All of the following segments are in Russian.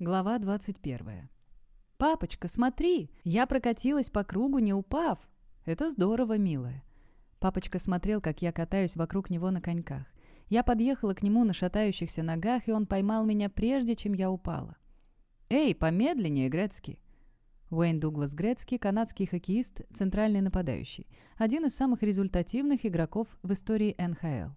Глава 21. «Папочка, смотри! Я прокатилась по кругу, не упав!» «Это здорово, милая!» Папочка смотрел, как я катаюсь вокруг него на коньках. Я подъехала к нему на шатающихся ногах, и он поймал меня прежде, чем я упала. «Эй, помедленнее, Грецкий!» Уэйн Дуглас Грецкий, канадский хоккеист, центральный нападающий. Один из самых результативных игроков в истории НХЛ.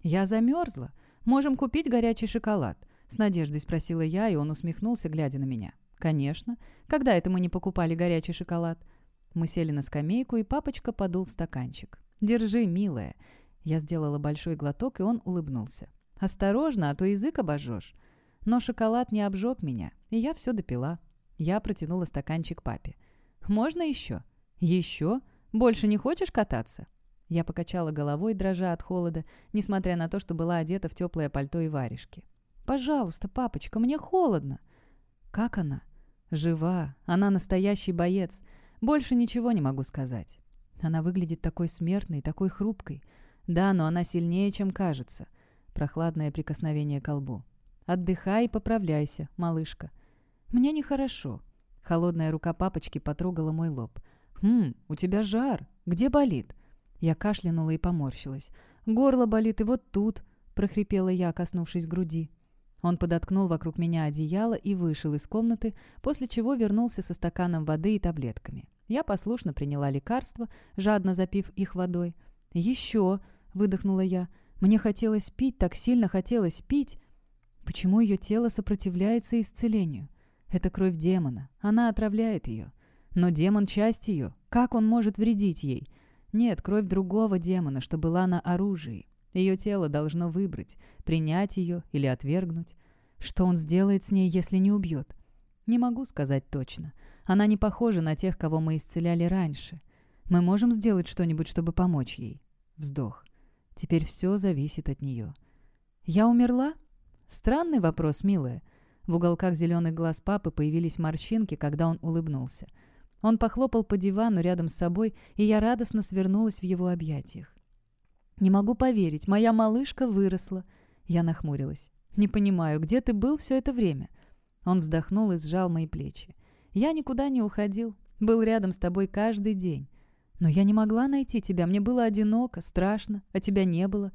«Я замерзла. Можем купить горячий шоколад. С надеждой спросила я, и он усмехнулся, глядя на меня. «Конечно. Когда это мы не покупали горячий шоколад?» Мы сели на скамейку, и папочка подул в стаканчик. «Держи, милая». Я сделала большой глоток, и он улыбнулся. «Осторожно, а то язык обожжешь». Но шоколад не обжег меня, и я все допила. Я протянула стаканчик папе. «Можно еще?» «Еще? Больше не хочешь кататься?» Я покачала головой, дрожа от холода, несмотря на то, что была одета в теплое пальто и варежки. «Пожалуйста, папочка, мне холодно». «Как она?» «Жива. Она настоящий боец. Больше ничего не могу сказать. Она выглядит такой смертной, такой хрупкой. Да, но она сильнее, чем кажется». Прохладное прикосновение к лбу. «Отдыхай и поправляйся, малышка». «Мне нехорошо». Холодная рука папочки потрогала мой лоб. «Хм, у тебя жар. Где болит?» Я кашлянула и поморщилась. «Горло болит и вот тут», — прохрипела я, коснувшись груди. Он подоткнул вокруг меня одеяло и вышел из комнаты, после чего вернулся со стаканом воды и таблетками. Я послушно приняла лекарства, жадно запив их водой. «Еще!» — выдохнула я. «Мне хотелось пить, так сильно хотелось пить!» Почему ее тело сопротивляется исцелению? Это кровь демона. Она отравляет ее. Но демон — часть ее. Как он может вредить ей? Нет, кровь другого демона, что была на оружии. Ее тело должно выбрать, принять ее или отвергнуть. Что он сделает с ней, если не убьет? Не могу сказать точно. Она не похожа на тех, кого мы исцеляли раньше. Мы можем сделать что-нибудь, чтобы помочь ей. Вздох. Теперь все зависит от нее. Я умерла? Странный вопрос, милая. В уголках зеленых глаз папы появились морщинки, когда он улыбнулся. Он похлопал по дивану рядом с собой, и я радостно свернулась в его объятиях. «Не могу поверить, моя малышка выросла». Я нахмурилась. «Не понимаю, где ты был все это время?» Он вздохнул и сжал мои плечи. «Я никуда не уходил. Был рядом с тобой каждый день. Но я не могла найти тебя. Мне было одиноко, страшно, а тебя не было.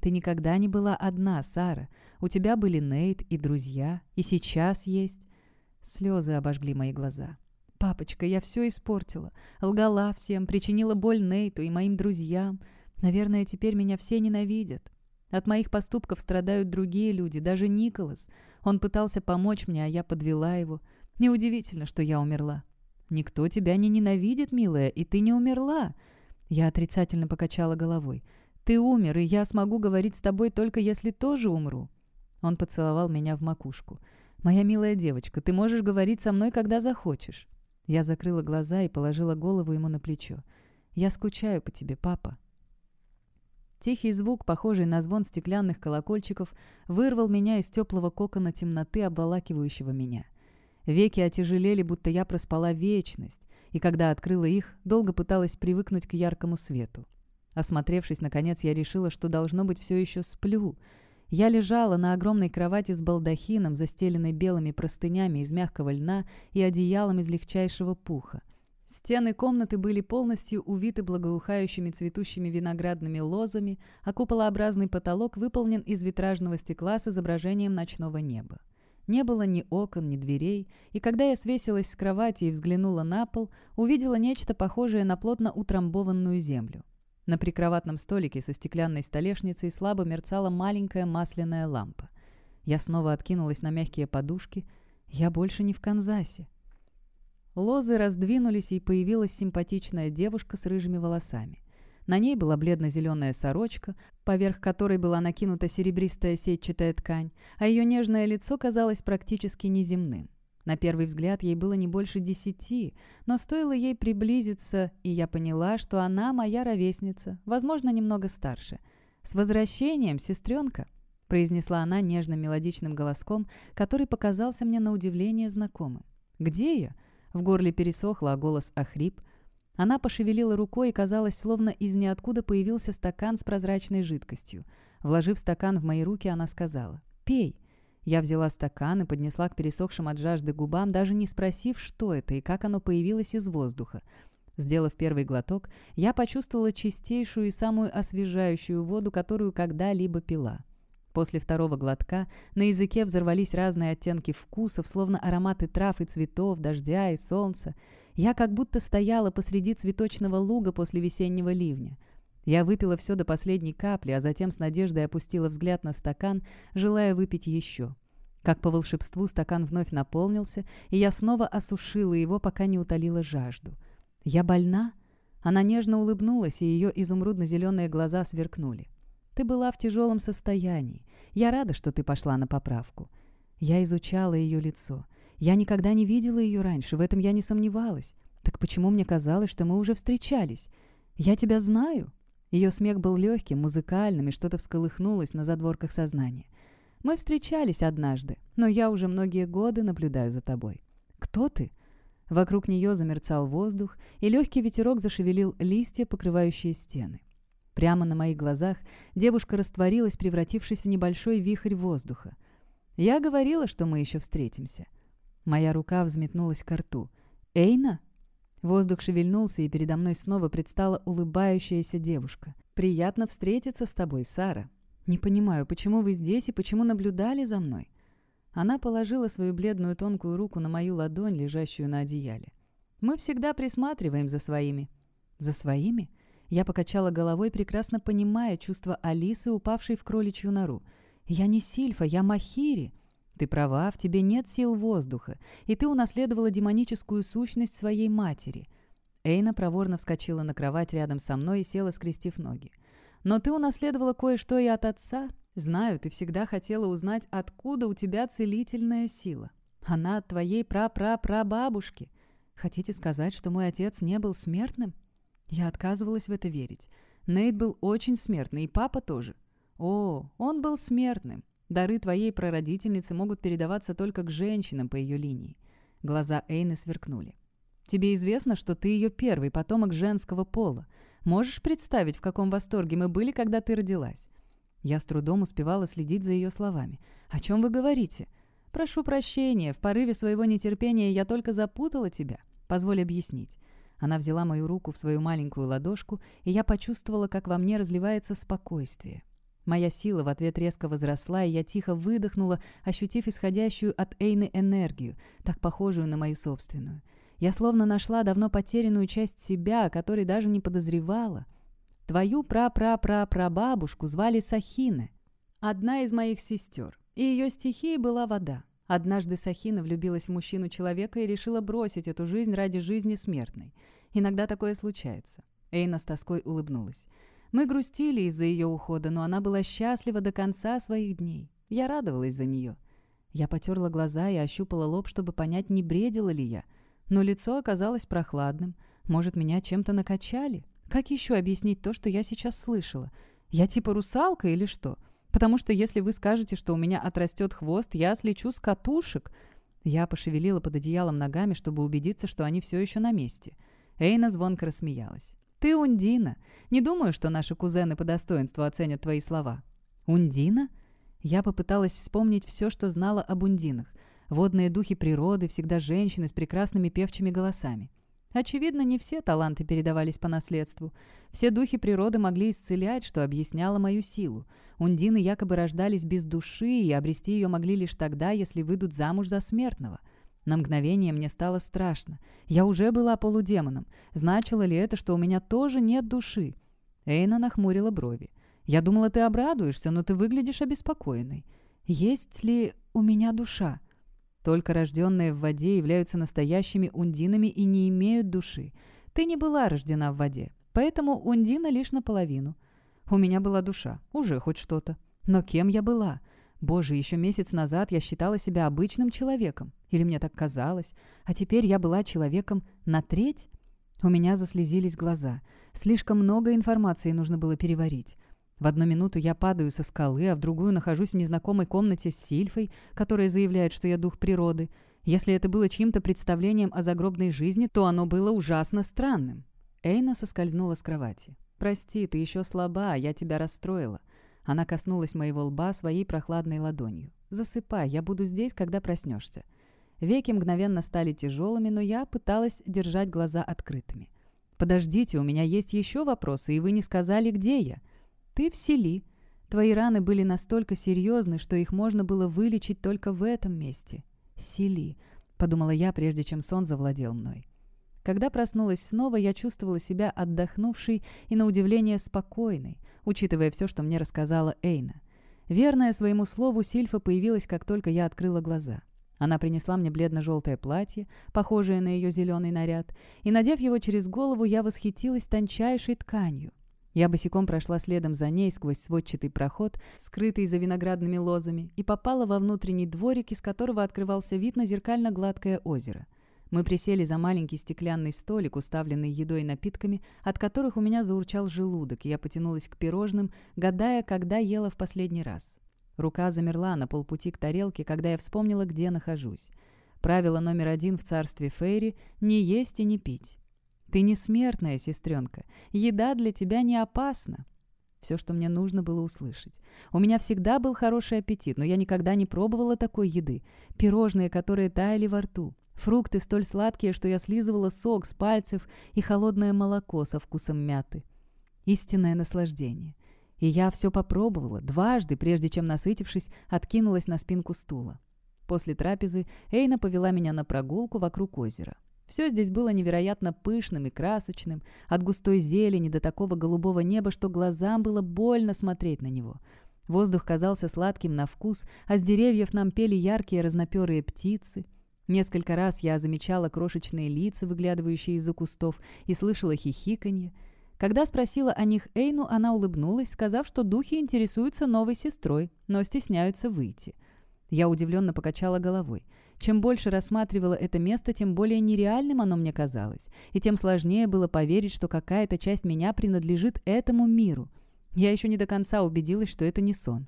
Ты никогда не была одна, Сара. У тебя были Нейт и друзья, и сейчас есть». Слезы обожгли мои глаза. «Папочка, я все испортила. Лгала всем, причинила боль Нейту и моим друзьям. Наверное, теперь меня все ненавидят. От моих поступков страдают другие люди, даже Николас. Он пытался помочь мне, а я подвела его. Неудивительно, что я умерла. «Никто тебя не ненавидит, милая, и ты не умерла». Я отрицательно покачала головой. «Ты умер, и я смогу говорить с тобой только если тоже умру». Он поцеловал меня в макушку. «Моя милая девочка, ты можешь говорить со мной, когда захочешь». Я закрыла глаза и положила голову ему на плечо. «Я скучаю по тебе, папа». Тихий звук, похожий на звон стеклянных колокольчиков, вырвал меня из теплого кокона темноты, обволакивающего меня. Веки отяжелели, будто я проспала вечность, и когда открыла их, долго пыталась привыкнуть к яркому свету. Осмотревшись, наконец, я решила, что, должно быть, все еще сплю. Я лежала на огромной кровати с балдахином, застеленной белыми простынями из мягкого льна и одеялом из легчайшего пуха. Стены комнаты были полностью увиты благоухающими цветущими виноградными лозами, а куполообразный потолок выполнен из витражного стекла с изображением ночного неба. Не было ни окон, ни дверей, и когда я свесилась с кровати и взглянула на пол, увидела нечто похожее на плотно утрамбованную землю. На прикроватном столике со стеклянной столешницей слабо мерцала маленькая масляная лампа. Я снова откинулась на мягкие подушки. Я больше не в Канзасе. Лозы раздвинулись, и появилась симпатичная девушка с рыжими волосами. На ней была бледно-зеленая сорочка, поверх которой была накинута серебристая сетчатая ткань, а ее нежное лицо казалось практически неземным. На первый взгляд ей было не больше десяти, но стоило ей приблизиться, и я поняла, что она моя ровесница, возможно, немного старше. «С возвращением, сестренка!» — произнесла она нежным мелодичным голоском, который показался мне на удивление знакомым. «Где я?» В горле пересохло, а голос охрип. Она пошевелила рукой, и казалось, словно из ниоткуда появился стакан с прозрачной жидкостью. Вложив стакан в мои руки, она сказала «Пей». Я взяла стакан и поднесла к пересохшим от жажды губам, даже не спросив, что это и как оно появилось из воздуха. Сделав первый глоток, я почувствовала чистейшую и самую освежающую воду, которую когда-либо пила. После второго глотка на языке взорвались разные оттенки вкусов, словно ароматы трав и цветов, дождя и солнца. Я как будто стояла посреди цветочного луга после весеннего ливня. Я выпила все до последней капли, а затем с надеждой опустила взгляд на стакан, желая выпить еще. Как по волшебству стакан вновь наполнился, и я снова осушила его, пока не утолила жажду. «Я больна?» Она нежно улыбнулась, и ее изумрудно-зеленые глаза сверкнули. «Ты была в тяжелом состоянии. Я рада, что ты пошла на поправку». Я изучала ее лицо. Я никогда не видела ее раньше, в этом я не сомневалась. Так почему мне казалось, что мы уже встречались? Я тебя знаю?» Ее смех был легким, музыкальным, и что-то всколыхнулось на задворках сознания. «Мы встречались однажды, но я уже многие годы наблюдаю за тобой. Кто ты?» Вокруг нее замерцал воздух, и легкий ветерок зашевелил листья, покрывающие стены. Прямо на моих глазах девушка растворилась, превратившись в небольшой вихрь воздуха. Я говорила, что мы еще встретимся. Моя рука взметнулась к рту. «Эйна?» Воздух шевельнулся, и передо мной снова предстала улыбающаяся девушка. «Приятно встретиться с тобой, Сара. Не понимаю, почему вы здесь и почему наблюдали за мной?» Она положила свою бледную тонкую руку на мою ладонь, лежащую на одеяле. «Мы всегда присматриваем за своими». «За своими?» Я покачала головой, прекрасно понимая чувство Алисы, упавшей в кроличью нору. «Я не Сильфа, я Махири». Ты права, в тебе нет сил воздуха, и ты унаследовала демоническую сущность своей матери. Эйна проворно вскочила на кровать рядом со мной и села, скрестив ноги. Но ты унаследовала кое-что и от отца. Знаю, ты всегда хотела узнать, откуда у тебя целительная сила. Она от твоей пра-пра-прабабушки. Хотите сказать, что мой отец не был смертным? Я отказывалась в это верить. Нейт был очень смертный, и папа тоже. О, он был смертным. Дары твоей прародительницы могут передаваться только к женщинам по ее линии. Глаза Эйны сверкнули. Тебе известно, что ты ее первый потомок женского пола. Можешь представить, в каком восторге мы были, когда ты родилась?» Я с трудом успевала следить за ее словами. «О чем вы говорите?» «Прошу прощения, в порыве своего нетерпения я только запутала тебя. Позволь объяснить». Она взяла мою руку в свою маленькую ладошку, и я почувствовала, как во мне разливается спокойствие. Моя сила в ответ резко возросла, и я тихо выдохнула, ощутив исходящую от Эйны энергию, так похожую на мою собственную. Я словно нашла давно потерянную часть себя, о которой даже не подозревала. Твою пра-пра-пра-прабабушку звали Сахины, одна из моих сестер, и ее стихией была вода. Однажды Сахина влюбилась в мужчину-человека и решила бросить эту жизнь ради жизни смертной. Иногда такое случается. Эйна с тоской улыбнулась. Мы грустили из-за ее ухода, но она была счастлива до конца своих дней. Я радовалась за нее. Я потерла глаза и ощупала лоб, чтобы понять, не бредила ли я. Но лицо оказалось прохладным. Может, меня чем-то накачали? Как еще объяснить то, что я сейчас слышала? Я типа русалка или что? Потому что если вы скажете, что у меня отрастет хвост, я слечу с катушек. Я пошевелила под одеялом ногами, чтобы убедиться, что они все еще на месте. Эйна звонко рассмеялась. «Ты Ундина. Не думаю, что наши кузены по достоинству оценят твои слова». «Ундина?» Я попыталась вспомнить все, что знала об ундинах. Водные духи природы, всегда женщины с прекрасными певчими голосами. Очевидно, не все таланты передавались по наследству. Все духи природы могли исцелять, что объясняло мою силу. Ундины якобы рождались без души, и обрести ее могли лишь тогда, если выйдут замуж за смертного – на мгновение мне стало страшно. Я уже была полудемоном. Значило ли это, что у меня тоже нет души? Эйна нахмурила брови. «Я думала, ты обрадуешься, но ты выглядишь обеспокоенной. Есть ли у меня душа?» Только рожденные в воде являются настоящими ундинами и не имеют души. Ты не была рождена в воде, поэтому ундина лишь наполовину. У меня была душа, уже хоть что-то. Но кем я была? Боже, еще месяц назад я считала себя обычным человеком. Или мне так казалось. А теперь я была человеком на треть? У меня заслезились глаза. Слишком много информации нужно было переварить. В одну минуту я падаю со скалы, а в другую нахожусь в незнакомой комнате с Сильфой, которая заявляет, что я дух природы. Если это было чьим-то представлением о загробной жизни, то оно было ужасно странным. Эйна соскользнула с кровати. «Прости, ты еще слаба, я тебя расстроила». Она коснулась моего лба своей прохладной ладонью. Засыпай, я буду здесь, когда проснешься». Веки мгновенно стали тяжелыми, но я пыталась держать глаза открытыми. «Подождите, у меня есть еще вопросы, и вы не сказали, где я». «Ты в сели. Твои раны были настолько серьезны, что их можно было вылечить только в этом месте. Сели», — подумала я, прежде чем сон завладел мной. Когда проснулась снова, я чувствовала себя отдохнувшей и, на удивление, спокойной, учитывая все, что мне рассказала Эйна. Верная своему слову, Сильфа появилась, как только я открыла глаза. Она принесла мне бледно-желтое платье, похожее на ее зеленый наряд, и, надев его через голову, я восхитилась тончайшей тканью. Я босиком прошла следом за ней сквозь сводчатый проход, скрытый за виноградными лозами, и попала во внутренний дворик, из которого открывался вид на зеркально-гладкое озеро. Мы присели за маленький стеклянный столик, уставленный едой и напитками, от которых у меня заурчал желудок, и я потянулась к пирожным, гадая, когда ела в последний раз. Рука замерла на полпути к тарелке, когда я вспомнила, где нахожусь. Правило номер один в царстве Фейри — не есть и не пить. «Ты не смертная, сестренка. Еда для тебя не опасна». Все, что мне нужно было услышать. У меня всегда был хороший аппетит, но я никогда не пробовала такой еды. Пирожные, которые таяли во рту. Фрукты столь сладкие, что я слизывала сок с пальцев и холодное молоко со вкусом мяты. Истинное наслаждение. И я все попробовала, дважды, прежде чем, насытившись, откинулась на спинку стула. После трапезы Эйна повела меня на прогулку вокруг озера. Все здесь было невероятно пышным и красочным, от густой зелени до такого голубого неба, что глазам было больно смотреть на него. Воздух казался сладким на вкус, а с деревьев нам пели яркие разноперые птицы. Несколько раз я замечала крошечные лица, выглядывающие из-за кустов, и слышала хихиканье. Когда спросила о них Эйну, она улыбнулась, сказав, что духи интересуются новой сестрой, но стесняются выйти. Я удивленно покачала головой. Чем больше рассматривала это место, тем более нереальным оно мне казалось, и тем сложнее было поверить, что какая-то часть меня принадлежит этому миру. Я еще не до конца убедилась, что это не сон.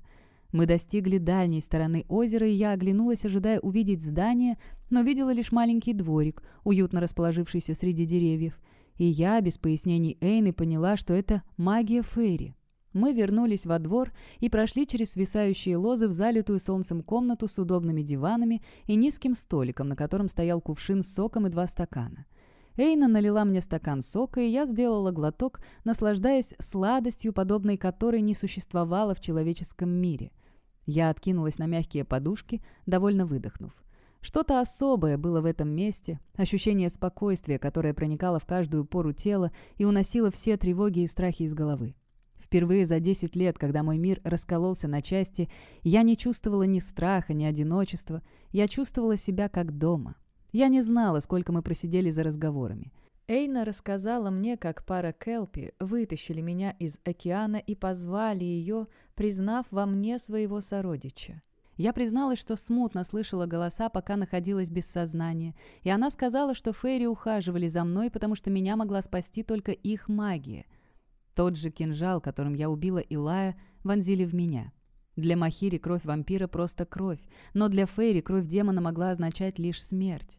Мы достигли дальней стороны озера, и я оглянулась, ожидая увидеть здание, но видела лишь маленький дворик, уютно расположившийся среди деревьев. И я, без пояснений Эйны, поняла, что это магия Фейри. Мы вернулись во двор и прошли через свисающие лозы в залитую солнцем комнату с удобными диванами и низким столиком, на котором стоял кувшин с соком и два стакана. Эйна налила мне стакан сока, и я сделала глоток, наслаждаясь сладостью, подобной которой не существовало в человеческом мире. Я откинулась на мягкие подушки, довольно выдохнув. Что-то особое было в этом месте, ощущение спокойствия, которое проникало в каждую пору тела и уносило все тревоги и страхи из головы. Впервые за 10 лет, когда мой мир раскололся на части, я не чувствовала ни страха, ни одиночества. Я чувствовала себя как дома. Я не знала, сколько мы просидели за разговорами. Эйна рассказала мне, как пара Келпи вытащили меня из океана и позвали ее, признав во мне своего сородича. Я призналась, что смутно слышала голоса, пока находилась без сознания, и она сказала, что Фейри ухаживали за мной, потому что меня могла спасти только их магия — тот же кинжал, которым я убила Илая, вонзили в меня. Для Махири кровь вампира просто кровь, но для Фейри кровь демона могла означать лишь смерть.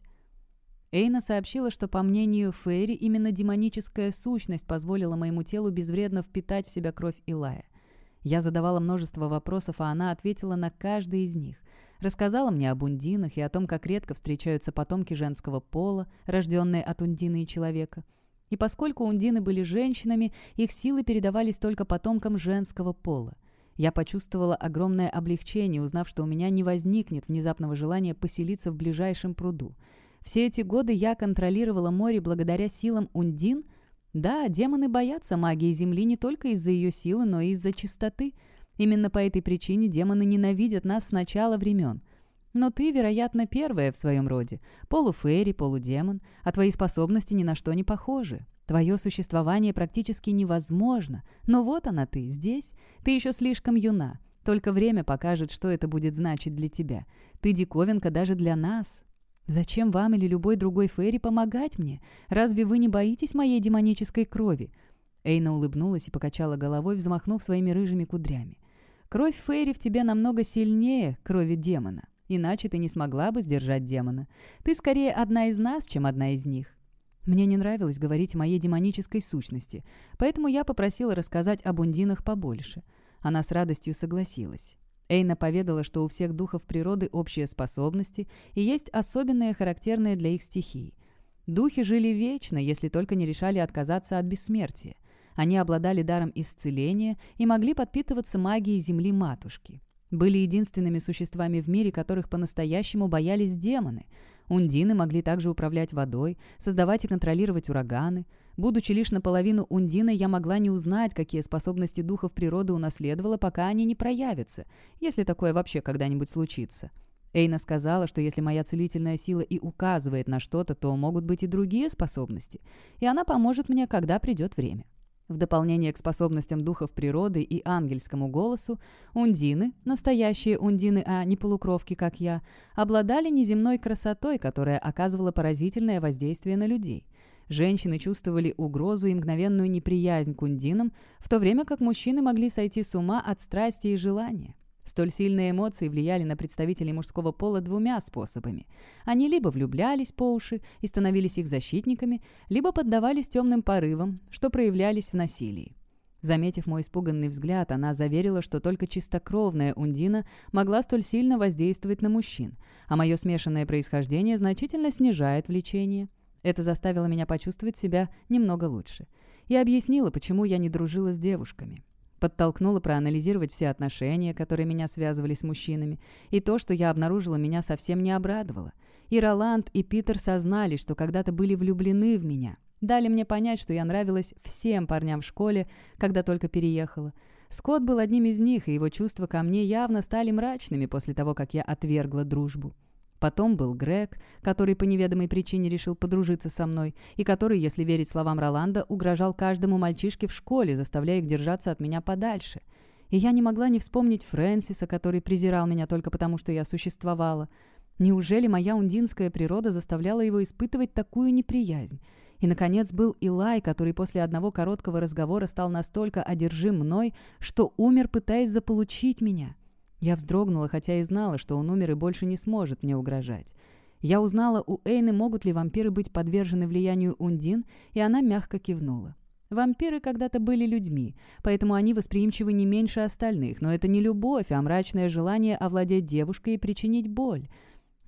Эйна сообщила, что, по мнению Фейри, именно демоническая сущность позволила моему телу безвредно впитать в себя кровь Илая. Я задавала множество вопросов, а она ответила на каждый из них. Рассказала мне об ундинах и о том, как редко встречаются потомки женского пола, рожденные от ундины и человека – и поскольку ундины были женщинами, их силы передавались только потомкам женского пола. Я почувствовала огромное облегчение, узнав, что у меня не возникнет внезапного желания поселиться в ближайшем пруду. Все эти годы я контролировала море благодаря силам ундин. Да, демоны боятся магии Земли не только из-за ее силы, но и из-за чистоты. Именно по этой причине демоны ненавидят нас с начала времен. Но ты, вероятно, первая в своем роде. Полуфейри, полудемон, а твои способности ни на что не похожи. Твое существование практически невозможно. Но вот она ты, здесь. Ты еще слишком юна. Только время покажет, что это будет значить для тебя. Ты диковинка даже для нас. Зачем вам или любой другой Фейри помогать мне? Разве вы не боитесь моей демонической крови?» Эйна улыбнулась и покачала головой, взмахнув своими рыжими кудрями. «Кровь Фейри в тебе намного сильнее крови демона. Иначе ты не смогла бы сдержать демона. Ты скорее одна из нас, чем одна из них. Мне не нравилось говорить о моей демонической сущности, поэтому я попросила рассказать об ундинах побольше. Она с радостью согласилась. Эйна поведала, что у всех духов природы общие способности и есть особенные, характерные для их стихий. Духи жили вечно, если только не решали отказаться от бессмертия. Они обладали даром исцеления и могли подпитываться магией Земли-матушки. Были единственными существами в мире, которых по-настоящему боялись демоны. Ундины могли также управлять водой, создавать и контролировать ураганы. Будучи лишь наполовину ундиной, я могла не узнать, какие способности духов природы унаследовала, пока они не проявятся, если такое вообще когда-нибудь случится. Эйна сказала, что если моя целительная сила и указывает на что-то, то могут быть и другие способности, и она поможет мне, когда придет время. В дополнение к способностям духов природы и ангельскому голосу, ундины, настоящие ундины, а не полукровки, как я, обладали неземной красотой, которая оказывала поразительное воздействие на людей. Женщины чувствовали угрозу и мгновенную неприязнь к ундинам, в то время как мужчины могли сойти с ума от страсти и желания. Столь сильные эмоции влияли на представителей мужского пола двумя способами. Они либо влюблялись по уши и становились их защитниками, либо поддавались темным порывам, что проявлялись в насилии. Заметив мой испуганный взгляд, она заверила, что только чистокровная Ундина могла столь сильно воздействовать на мужчин, а мое смешанное происхождение значительно снижает влечение. Это заставило меня почувствовать себя немного лучше. И объяснила, почему я не дружила с девушками подтолкнула проанализировать все отношения, которые меня связывали с мужчинами, и то, что я обнаружила, меня совсем не обрадовало. И Роланд, и Питер сознали, что когда-то были влюблены в меня. Дали мне понять, что я нравилась всем парням в школе, когда только переехала. Скотт был одним из них, и его чувства ко мне явно стали мрачными после того, как я отвергла дружбу. Потом был Грег, который по неведомой причине решил подружиться со мной, и который, если верить словам Роланда, угрожал каждому мальчишке в школе, заставляя их держаться от меня подальше. И я не могла не вспомнить Фрэнсиса, который презирал меня только потому, что я существовала. Неужели моя ундинская природа заставляла его испытывать такую неприязнь? И, наконец, был Илай, который после одного короткого разговора стал настолько одержим мной, что умер, пытаясь заполучить меня. Я вздрогнула, хотя и знала, что он умер и больше не сможет мне угрожать. Я узнала у Эйны, могут ли вампиры быть подвержены влиянию Ундин, и она мягко кивнула. Вампиры когда-то были людьми, поэтому они восприимчивы не меньше остальных, но это не любовь, а мрачное желание овладеть девушкой и причинить боль.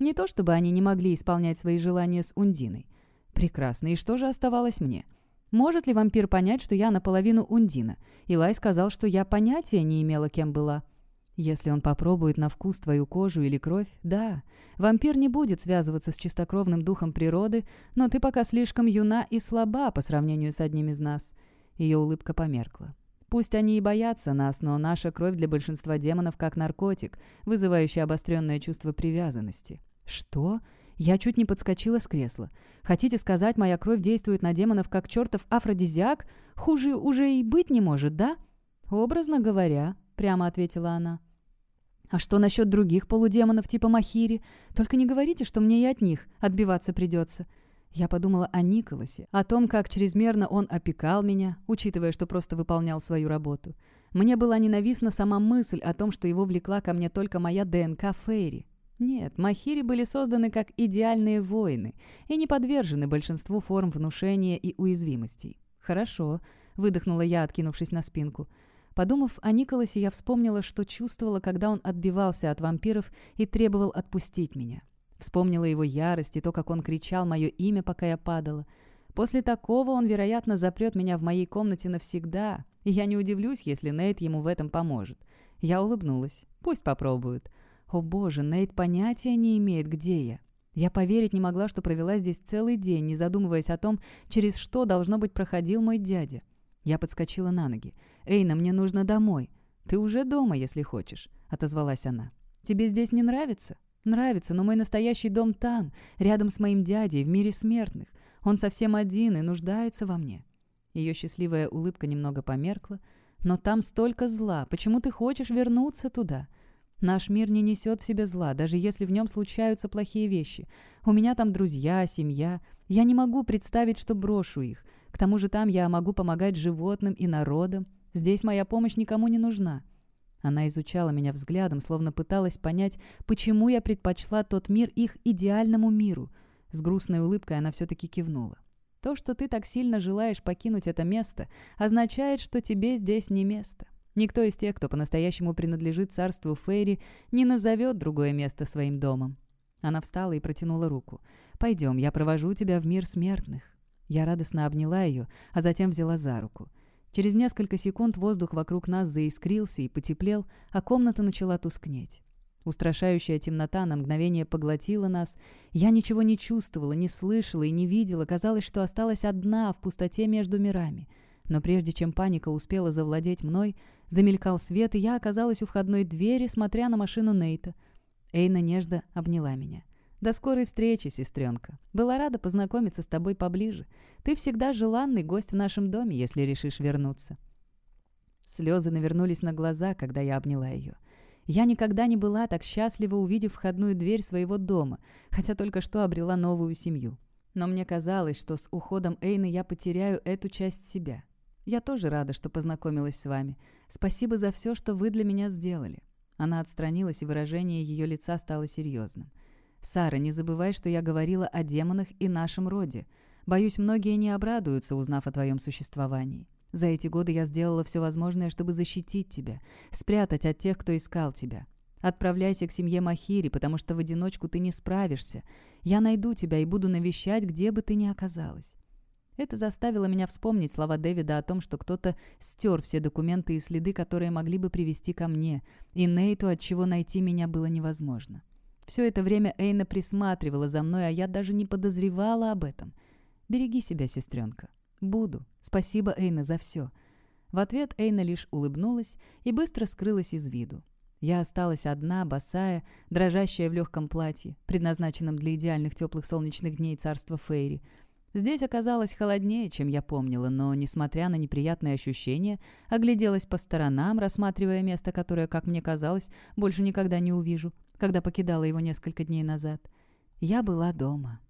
Не то чтобы они не могли исполнять свои желания с Ундиной. Прекрасно, и что же оставалось мне? Может ли вампир понять, что я наполовину Ундина? Илай сказал, что я понятия не имела, кем была. Если он попробует на вкус твою кожу или кровь, да, вампир не будет связываться с чистокровным духом природы, но ты пока слишком юна и слаба по сравнению с одним из нас». Ее улыбка померкла. «Пусть они и боятся нас, но наша кровь для большинства демонов как наркотик, вызывающий обостренное чувство привязанности». «Что?» Я чуть не подскочила с кресла. «Хотите сказать, моя кровь действует на демонов как чертов афродизиак? Хуже уже и быть не может, да?» «Образно говоря», — прямо ответила она. «А что насчет других полудемонов типа Махири? Только не говорите, что мне и от них отбиваться придется». Я подумала о Николасе, о том, как чрезмерно он опекал меня, учитывая, что просто выполнял свою работу. Мне была ненавистна сама мысль о том, что его влекла ко мне только моя ДНК Фейри. Нет, Махири были созданы как идеальные воины и не подвержены большинству форм внушения и уязвимостей. «Хорошо», — выдохнула я, откинувшись на спинку. Подумав о Николасе, я вспомнила, что чувствовала, когда он отбивался от вампиров и требовал отпустить меня. Вспомнила его ярость и то, как он кричал мое имя, пока я падала. После такого он, вероятно, запрет меня в моей комнате навсегда, и я не удивлюсь, если Нейт ему в этом поможет. Я улыбнулась. Пусть попробуют. О боже, Нейт понятия не имеет, где я. Я поверить не могла, что провела здесь целый день, не задумываясь о том, через что, должно быть, проходил мой дядя. Я подскочила на ноги. «Эйна, мне нужно домой». «Ты уже дома, если хочешь», — отозвалась она. «Тебе здесь не нравится?» «Нравится, но мой настоящий дом там, рядом с моим дядей, в мире смертных. Он совсем один и нуждается во мне». Ее счастливая улыбка немного померкла. «Но там столько зла. Почему ты хочешь вернуться туда?» Наш мир не несет в себе зла, даже если в нем случаются плохие вещи. У меня там друзья, семья. Я не могу представить, что брошу их. К тому же там я могу помогать животным и народам. Здесь моя помощь никому не нужна». Она изучала меня взглядом, словно пыталась понять, почему я предпочла тот мир их идеальному миру. С грустной улыбкой она все-таки кивнула. «То, что ты так сильно желаешь покинуть это место, означает, что тебе здесь не место. Никто из тех, кто по-настоящему принадлежит царству Фейри, не назовет другое место своим домом. Она встала и протянула руку. «Пойдем, я провожу тебя в мир смертных». Я радостно обняла ее, а затем взяла за руку. Через несколько секунд воздух вокруг нас заискрился и потеплел, а комната начала тускнеть. Устрашающая темнота на мгновение поглотила нас. Я ничего не чувствовала, не слышала и не видела. Казалось, что осталась одна в пустоте между мирами. Но прежде чем паника успела завладеть мной, замелькал свет, и я оказалась у входной двери, смотря на машину Нейта. Эйна нежно обняла меня. «До скорой встречи, сестренка. Была рада познакомиться с тобой поближе. Ты всегда желанный гость в нашем доме, если решишь вернуться». Слезы навернулись на глаза, когда я обняла ее. Я никогда не была так счастлива, увидев входную дверь своего дома, хотя только что обрела новую семью. Но мне казалось, что с уходом Эйны я потеряю эту часть себя. Я тоже рада, что познакомилась с вами. Спасибо за все, что вы для меня сделали». Она отстранилась, и выражение ее лица стало серьезным. «Сара, не забывай, что я говорила о демонах и нашем роде. Боюсь, многие не обрадуются, узнав о твоем существовании. За эти годы я сделала все возможное, чтобы защитить тебя, спрятать от тех, кто искал тебя. Отправляйся к семье Махири, потому что в одиночку ты не справишься. Я найду тебя и буду навещать, где бы ты ни оказалась». Это заставило меня вспомнить слова Дэвида о том, что кто-то стер все документы и следы, которые могли бы привести ко мне, и Нейту, от чего найти меня было невозможно. Все это время Эйна присматривала за мной, а я даже не подозревала об этом. «Береги себя, сестренка». «Буду. Спасибо, Эйна, за все». В ответ Эйна лишь улыбнулась и быстро скрылась из виду. Я осталась одна, босая, дрожащая в легком платье, предназначенном для идеальных теплых солнечных дней царства Фейри. Здесь оказалось холоднее, чем я помнила, но, несмотря на неприятные ощущения, огляделась по сторонам, рассматривая место, которое, как мне казалось, больше никогда не увижу, когда покидала его несколько дней назад. Я была дома.